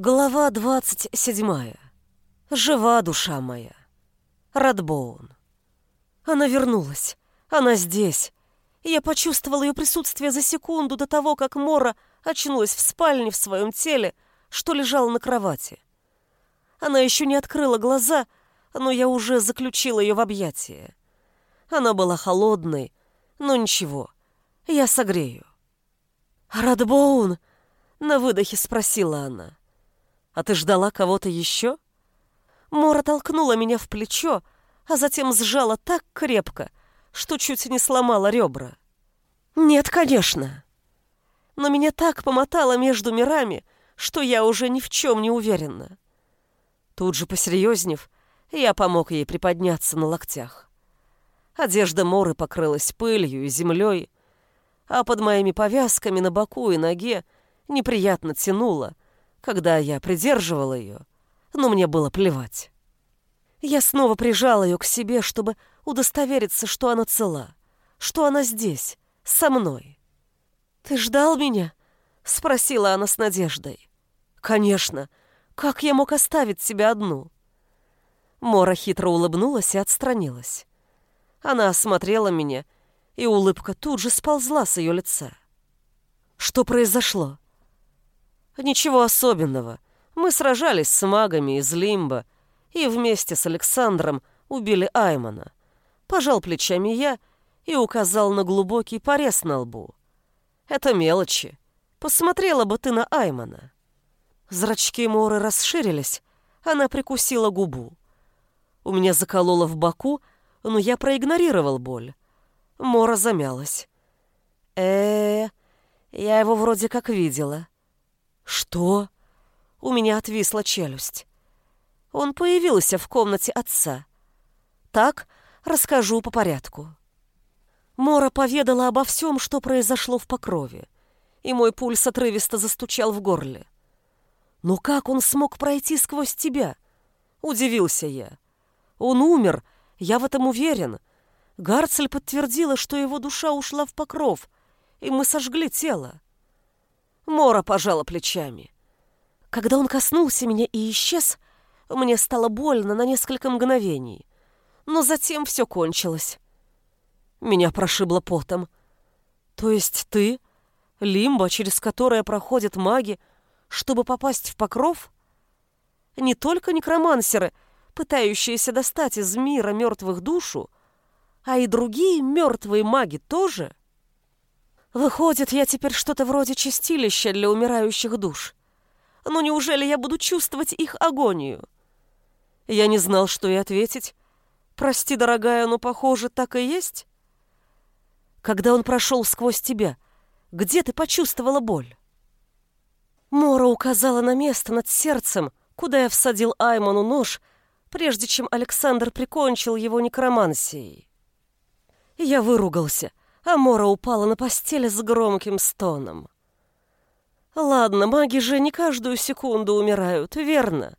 Глава двадцать седьмая. Жива душа моя. Радбоун. Она вернулась. Она здесь. Я почувствовал ее присутствие за секунду до того, как Мора очнулась в спальне в своем теле, что лежала на кровати. Она еще не открыла глаза, но я уже заключил ее в объятия. Она была холодной, но ничего, я согрею. «Радбоун!» — на выдохе спросила она. А ты ждала кого-то еще? Мора толкнула меня в плечо, а затем сжала так крепко, что чуть не сломала ребра. Нет, конечно. Но меня так помотало между мирами, что я уже ни в чем не уверена. Тут же посерьезнев, я помог ей приподняться на локтях. Одежда Моры покрылась пылью и землей, а под моими повязками на боку и ноге неприятно тянуло, когда я придерживал ее, но мне было плевать. Я снова прижал ее к себе, чтобы удостовериться, что она цела, что она здесь, со мной. «Ты ждал меня?» — спросила она с надеждой. «Конечно. Как я мог оставить тебя одну?» Мора хитро улыбнулась и отстранилась. Она осмотрела меня, и улыбка тут же сползла с ее лица. «Что произошло?» Ничего особенного. Мы сражались с магами из Лимба и вместе с Александром убили Аймана. Пожал плечами я и указал на глубокий порез на лбу. Это мелочи. Посмотрела бы ты на Аймана. Зрачки Моры расширились, она прикусила губу. У меня закололо в боку, но я проигнорировал боль. Мора замялась. э, -э я его вроде как видела. «Что?» У меня отвисла челюсть. Он появился в комнате отца. Так, расскажу по порядку. Мора поведала обо всем, что произошло в Покрове, и мой пульс отрывисто застучал в горле. «Но как он смог пройти сквозь тебя?» — удивился я. «Он умер, я в этом уверен. Гарцель подтвердила, что его душа ушла в Покров, и мы сожгли тело. Мора пожала плечами. Когда он коснулся меня и исчез, мне стало больно на несколько мгновений. Но затем все кончилось. Меня прошибло потом. То есть ты, лимба, через которое проходят маги, чтобы попасть в покров? Не только некромансеры, пытающиеся достать из мира мертвых душу, а и другие мертвые маги тоже? Выходит, я теперь что-то вроде чистилища для умирающих душ. Но неужели я буду чувствовать их агонию? Я не знал, что и ответить. Прости, дорогая, но, похоже, так и есть. Когда он прошел сквозь тебя, где ты почувствовала боль? Мора указала на место над сердцем, куда я всадил Айману нож, прежде чем Александр прикончил его некромансией. Я выругался, а Мора упала на постель с громким стоном. Ладно, маги же не каждую секунду умирают, верно?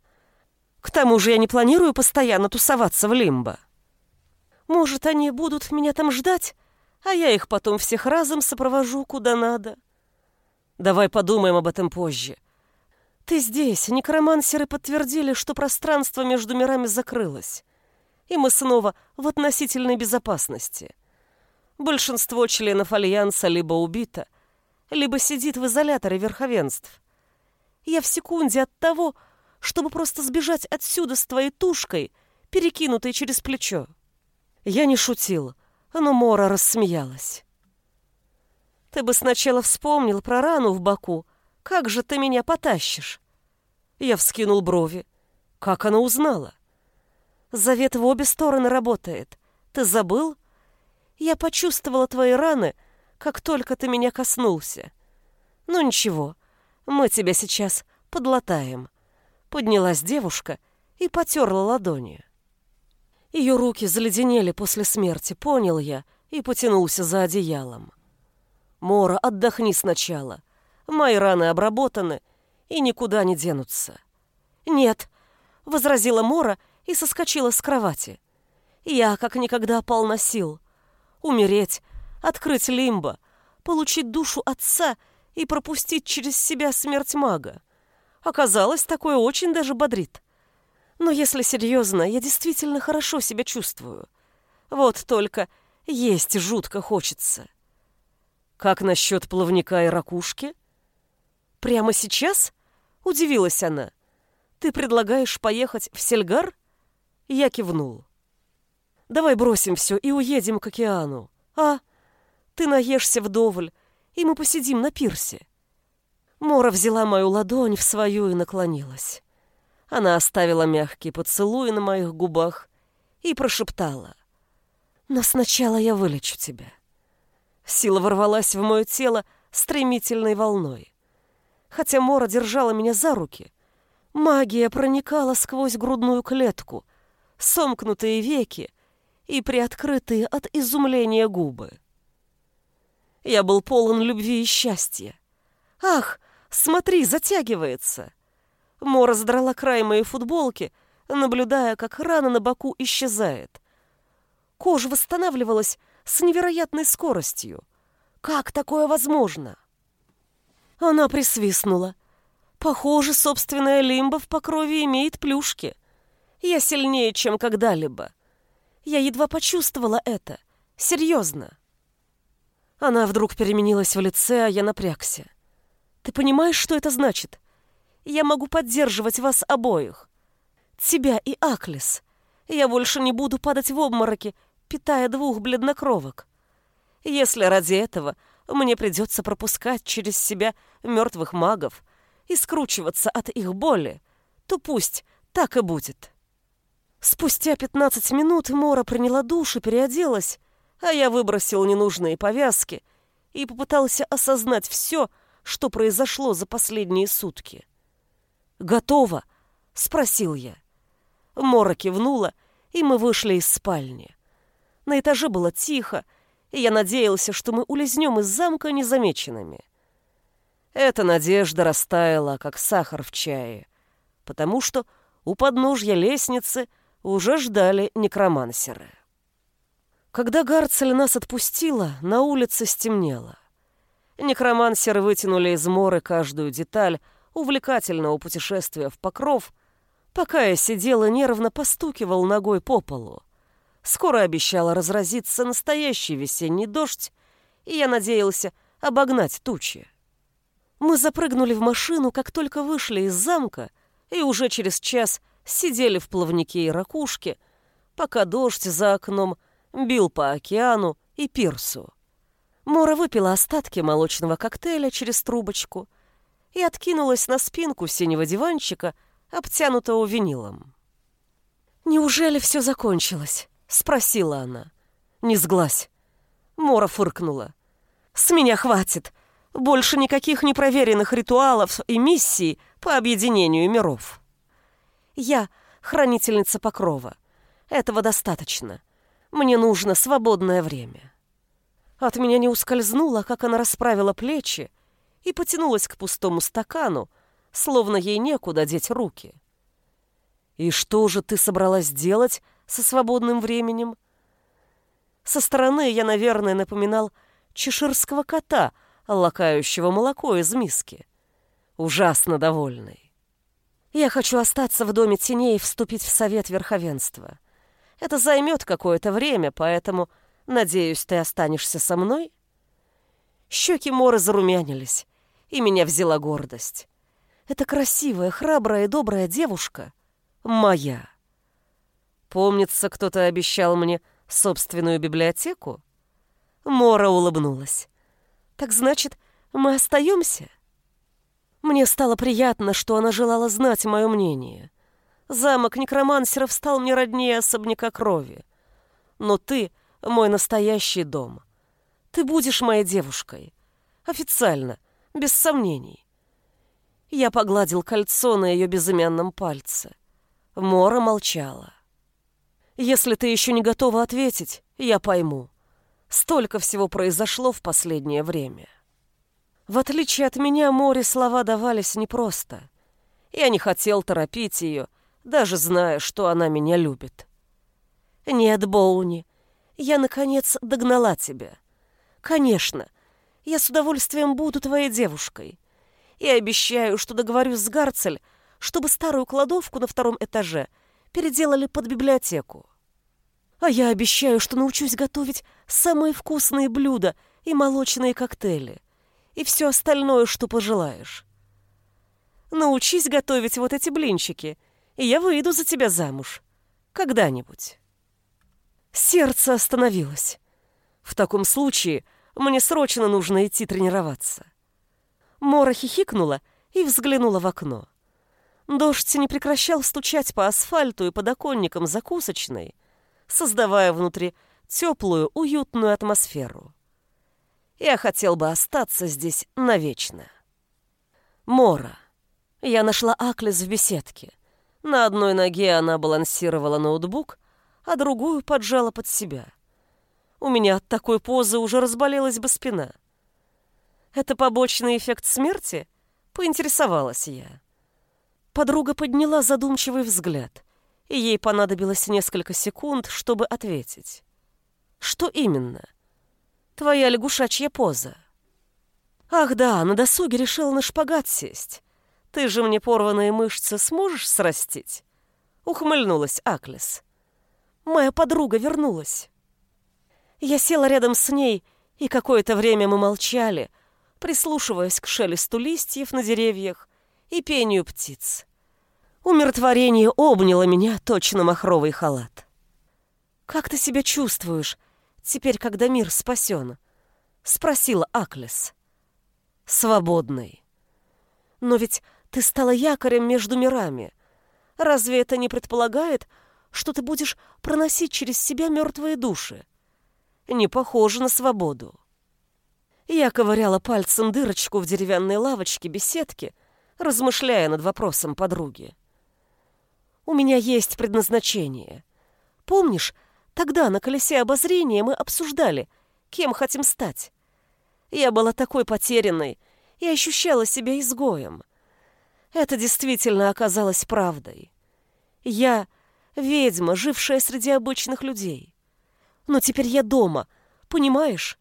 К тому же я не планирую постоянно тусоваться в Лимбо. Может, они будут меня там ждать, а я их потом всех разом сопровожу куда надо. Давай подумаем об этом позже. Ты здесь, некромансеры подтвердили, что пространство между мирами закрылось, и мы снова в относительной безопасности. Большинство членов Альянса либо убито, либо сидит в изоляторе верховенств. Я в секунде от того, чтобы просто сбежать отсюда с твоей тушкой, перекинутой через плечо. Я не шутил, но Мора рассмеялась. Ты бы сначала вспомнил про рану в боку. Как же ты меня потащишь? Я вскинул брови. Как она узнала? Завет в обе стороны работает. Ты забыл? Я почувствовала твои раны, как только ты меня коснулся. Ну ничего, мы тебя сейчас подлатаем. Поднялась девушка и потерла ладони. Ее руки заледенели после смерти, понял я, и потянулся за одеялом. Мора, отдохни сначала. Мои раны обработаны и никуда не денутся. Нет, возразила Мора и соскочила с кровати. Я как никогда полна сил умереть, открыть лимбо, получить душу отца и пропустить через себя смерть мага. Оказалось, такое очень даже бодрит. Но если серьезно, я действительно хорошо себя чувствую. Вот только есть жутко хочется. Как насчет плавника и ракушки? Прямо сейчас? Удивилась она. Ты предлагаешь поехать в Сельгар? Я кивнул. Давай бросим все и уедем к океану. А? Ты наешься вдоволь, и мы посидим на пирсе. Мора взяла мою ладонь в свою и наклонилась. Она оставила мягкий поцелуй на моих губах и прошептала. «Но сначала я вылечу тебя». Сила ворвалась в мое тело стремительной волной. Хотя Мора держала меня за руки, магия проникала сквозь грудную клетку, сомкнутые веки и приоткрытые от изумления губы. Я был полон любви и счастья. «Ах, смотри, затягивается!» Мора задрала край моей футболки, наблюдая, как рана на боку исчезает. Кожа восстанавливалась с невероятной скоростью. Как такое возможно? Она присвистнула. Похоже, собственная лимба в покрове имеет плюшки. Я сильнее, чем когда-либо. Я едва почувствовала это. Серьезно. Она вдруг переменилась в лице, а я напрягся. Ты понимаешь, что это значит? Я могу поддерживать вас обоих. Тебя и Аклис. Я больше не буду падать в обмороки, питая двух бледнокровок. Если ради этого мне придется пропускать через себя мертвых магов и скручиваться от их боли, то пусть так и будет. Спустя пятнадцать минут Мора приняла душ и переоделась, а я выбросил ненужные повязки и попытался осознать все, что произошло за последние сутки. «Готово?» — спросил я. Мора кивнула, и мы вышли из спальни. На этаже было тихо, и я надеялся, что мы улизнем из замка незамеченными. Эта надежда растаяла, как сахар в чае, потому что у подножья лестницы уже ждали некромансеры. Когда Гарцель нас отпустила, на улице стемнело. Некромансеры вытянули из моры каждую деталь увлекательного путешествия в Покров, пока я сидел и нервно постукивал ногой по полу. Скоро обещала разразиться настоящий весенний дождь, и я надеялся обогнать тучи. Мы запрыгнули в машину, как только вышли из замка, и уже через час сидели в плавнике и ракушке, пока дождь за окном – бил по океану и пирсу. Мора выпила остатки молочного коктейля через трубочку и откинулась на спинку синего диванчика, обтянутого винилом. «Неужели все закончилось?» — спросила она. «Не сглазь». Мора фыркнула. «С меня хватит. Больше никаких непроверенных ритуалов и миссий по объединению миров. Я — хранительница покрова. Этого достаточно. Мне нужно свободное время. От меня не ускользнуло, как она расправила плечи и потянулась к пустому стакану, словно ей некуда деть руки. «И что же ты собралась делать со свободным временем?» Со стороны я, наверное, напоминал чеширского кота, лакающего молоко из миски. Ужасно довольный. Я хочу остаться в доме теней и вступить в совет верховенства. Это займет какое-то время, поэтому, надеюсь, ты останешься со мной?» Щеки Моры зарумянились, и меня взяла гордость. Эта красивая, храбрая и добрая девушка моя. Помнится, кто-то обещал мне собственную библиотеку? Мора улыбнулась. Так значит, мы остаемся? Мне стало приятно, что она желала знать мое мнение. Замок некромансеров стал мне роднее особняка крови. Но ты — мой настоящий дом. Ты будешь моей девушкой. Официально, без сомнений. Я погладил кольцо на ее безымянном пальце. Мора молчала. Если ты еще не готова ответить, я пойму. Столько всего произошло в последнее время. В отличие от меня, Море слова давались непросто. Я не хотел торопить ее, — даже зная, что она меня любит. Нет, Боуни, я, наконец, догнала тебя. Конечно, я с удовольствием буду твоей девушкой. И обещаю, что договорюсь с Гарцель, чтобы старую кладовку на втором этаже переделали под библиотеку. А я обещаю, что научусь готовить самые вкусные блюда и молочные коктейли, и все остальное, что пожелаешь. Научись готовить вот эти блинчики, и я выйду за тебя замуж. Когда-нибудь. Сердце остановилось. В таком случае мне срочно нужно идти тренироваться. Мора хихикнула и взглянула в окно. Дождь не прекращал стучать по асфальту и подоконникам закусочной, создавая внутри теплую, уютную атмосферу. Я хотел бы остаться здесь навечно. Мора. Я нашла Аклес в беседке. На одной ноге она балансировала ноутбук, а другую поджала под себя. У меня от такой позы уже разболелась бы спина. «Это побочный эффект смерти?» — поинтересовалась я. Подруга подняла задумчивый взгляд, и ей понадобилось несколько секунд, чтобы ответить. «Что именно?» «Твоя лягушачья поза». «Ах да, на досуге решила на шпагат сесть. Ты же мне порванные мышцы сможешь срастить?» Ухмыльнулась Аклес. «Моя подруга вернулась». Я села рядом с ней, и какое-то время мы молчали, прислушиваясь к шелесту листьев на деревьях и пению птиц. Умиротворение обняло меня, точно махровый халат. «Как ты себя чувствуешь, теперь, когда мир спасен?» — спросила Аклес. «Свободный. Но ведь ты стала якорем между мирами. Разве это не предполагает, что ты будешь проносить через себя мертвые души? Не похоже на свободу». Я ковыряла пальцем дырочку в деревянной лавочке беседки, размышляя над вопросом подруги. У меня есть предназначение. Помнишь, тогда на колесе обозрения мы обсуждали, кем хотим стать? Я была такой потерянной и ощущала себя изгоем. Это действительно оказалось правдой. Я — ведьма, жившая среди обычных людей. Но теперь я дома, понимаешь?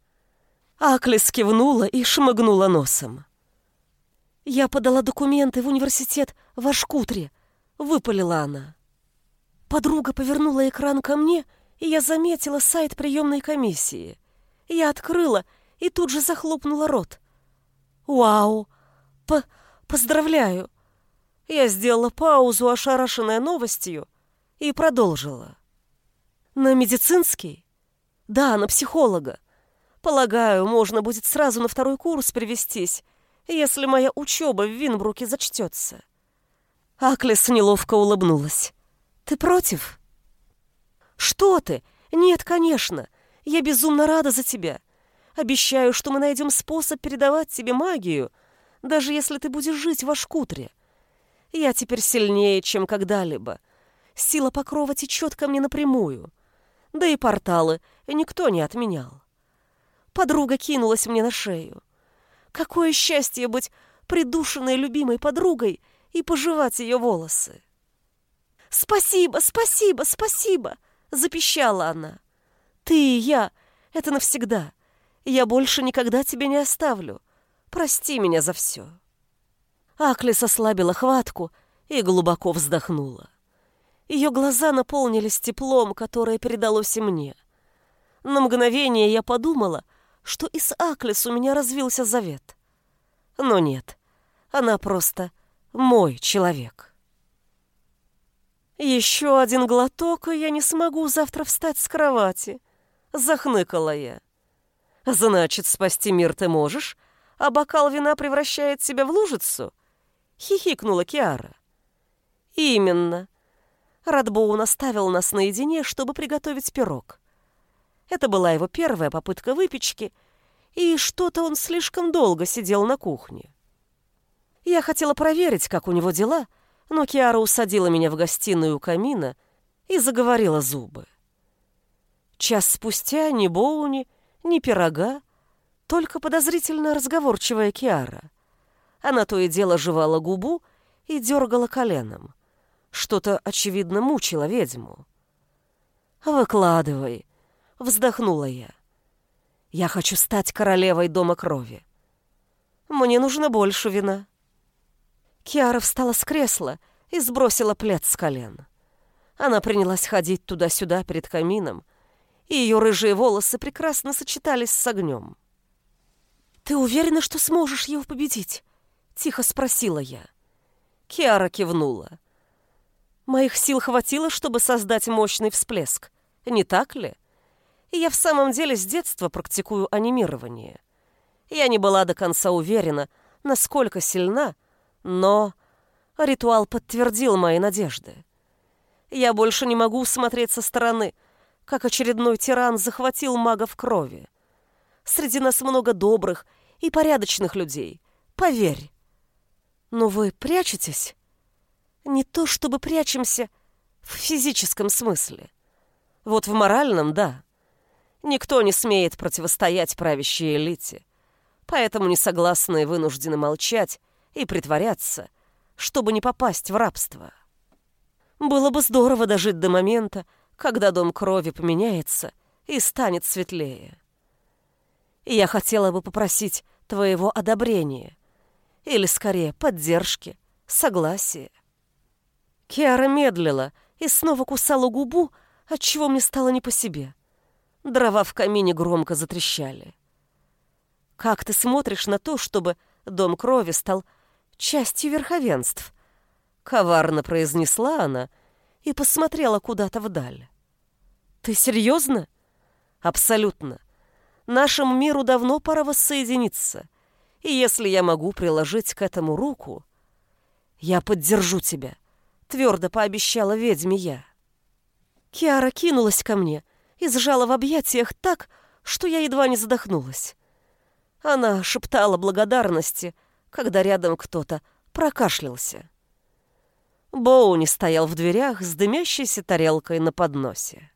Аклес кивнула и шмыгнула носом. Я подала документы в университет в Ашкутре, выпалила она. Подруга повернула экран ко мне, и я заметила сайт приемной комиссии. Я открыла и тут же захлопнула рот. «Вау! По поздравляю!» Я сделала паузу, ошарашенная новостью, и продолжила. «На медицинский?» «Да, на психолога. Полагаю, можно будет сразу на второй курс привестись, если моя учеба в Винбруке зачтется». Аклес неловко улыбнулась. «Ты против?» «Что ты? Нет, конечно. Я безумно рада за тебя. Обещаю, что мы найдем способ передавать тебе магию, даже если ты будешь жить в Ашкутре. Я теперь сильнее, чем когда-либо. Сила покрова течет ко мне напрямую. Да и порталы никто не отменял. Подруга кинулась мне на шею. Какое счастье быть придушенной любимой подругой и пожевать ее волосы. «Спасибо, спасибо, спасибо!» — запищала она. «Ты и я — это навсегда. Я больше никогда тебя не оставлю. Прости меня за все». Аклис ослабила хватку и глубоко вздохнула. Ее глаза наполнились теплом, которое передалось и мне. На мгновение я подумала, что и с Аклис у меня развился завет. Но нет, она просто мой человек. Еще один глоток, и я не смогу завтра встать с кровати. Захныкала я. Значит, спасти мир ты можешь, а бокал вина превращает тебя в лужицу? Хихикнула Киара. Именно. Радбоун оставил нас наедине, чтобы приготовить пирог. Это была его первая попытка выпечки, и что-то он слишком долго сидел на кухне. Я хотела проверить, как у него дела, но Киара усадила меня в гостиную у камина и заговорила зубы. Час спустя ни Боуни, ни пирога, только подозрительно разговорчивая Киара. Она то и дело жевала губу и дергала коленом. Что-то, очевидно, мучило ведьму. «Выкладывай», — вздохнула я. «Я хочу стать королевой Дома Крови. Мне нужно больше вина». Киара встала с кресла и сбросила плед с колен. Она принялась ходить туда-сюда перед камином, и ее рыжие волосы прекрасно сочетались с огнем. «Ты уверена, что сможешь его победить?» — тихо спросила я. Киара кивнула. «Моих сил хватило, чтобы создать мощный всплеск, не так ли? И я в самом деле с детства практикую анимирование. Я не была до конца уверена, насколько сильна, но ритуал подтвердил мои надежды. Я больше не могу смотреть со стороны, как очередной тиран захватил мага в крови. Среди нас много добрых и порядочных людей, поверь. Но вы прячетесь? Не то чтобы прячемся в физическом смысле. Вот в моральном — да. Никто не смеет противостоять правящей элите, поэтому несогласные вынуждены молчать и притворяться, чтобы не попасть в рабство. Было бы здорово дожить до момента, когда дом крови поменяется и станет светлее. И я хотела бы попросить твоего одобрения, или, скорее, поддержки, согласия. Киара медлила и снова кусала губу, отчего мне стало не по себе. Дрова в камине громко затрещали. «Как ты смотришь на то, чтобы дом крови стал частью верховенств?» Коварно произнесла она и посмотрела куда-то вдаль. «Ты серьезно?» «Абсолютно. Нашему миру давно пора воссоединиться. И если я могу приложить к этому руку, я поддержу тебя», — твердо пообещала ведьме я. Киара кинулась ко мне и сжала в объятиях так, что я едва не задохнулась. Она шептала благодарности, когда рядом кто-то прокашлялся. Боуни стоял в дверях с дымящейся тарелкой на подносе.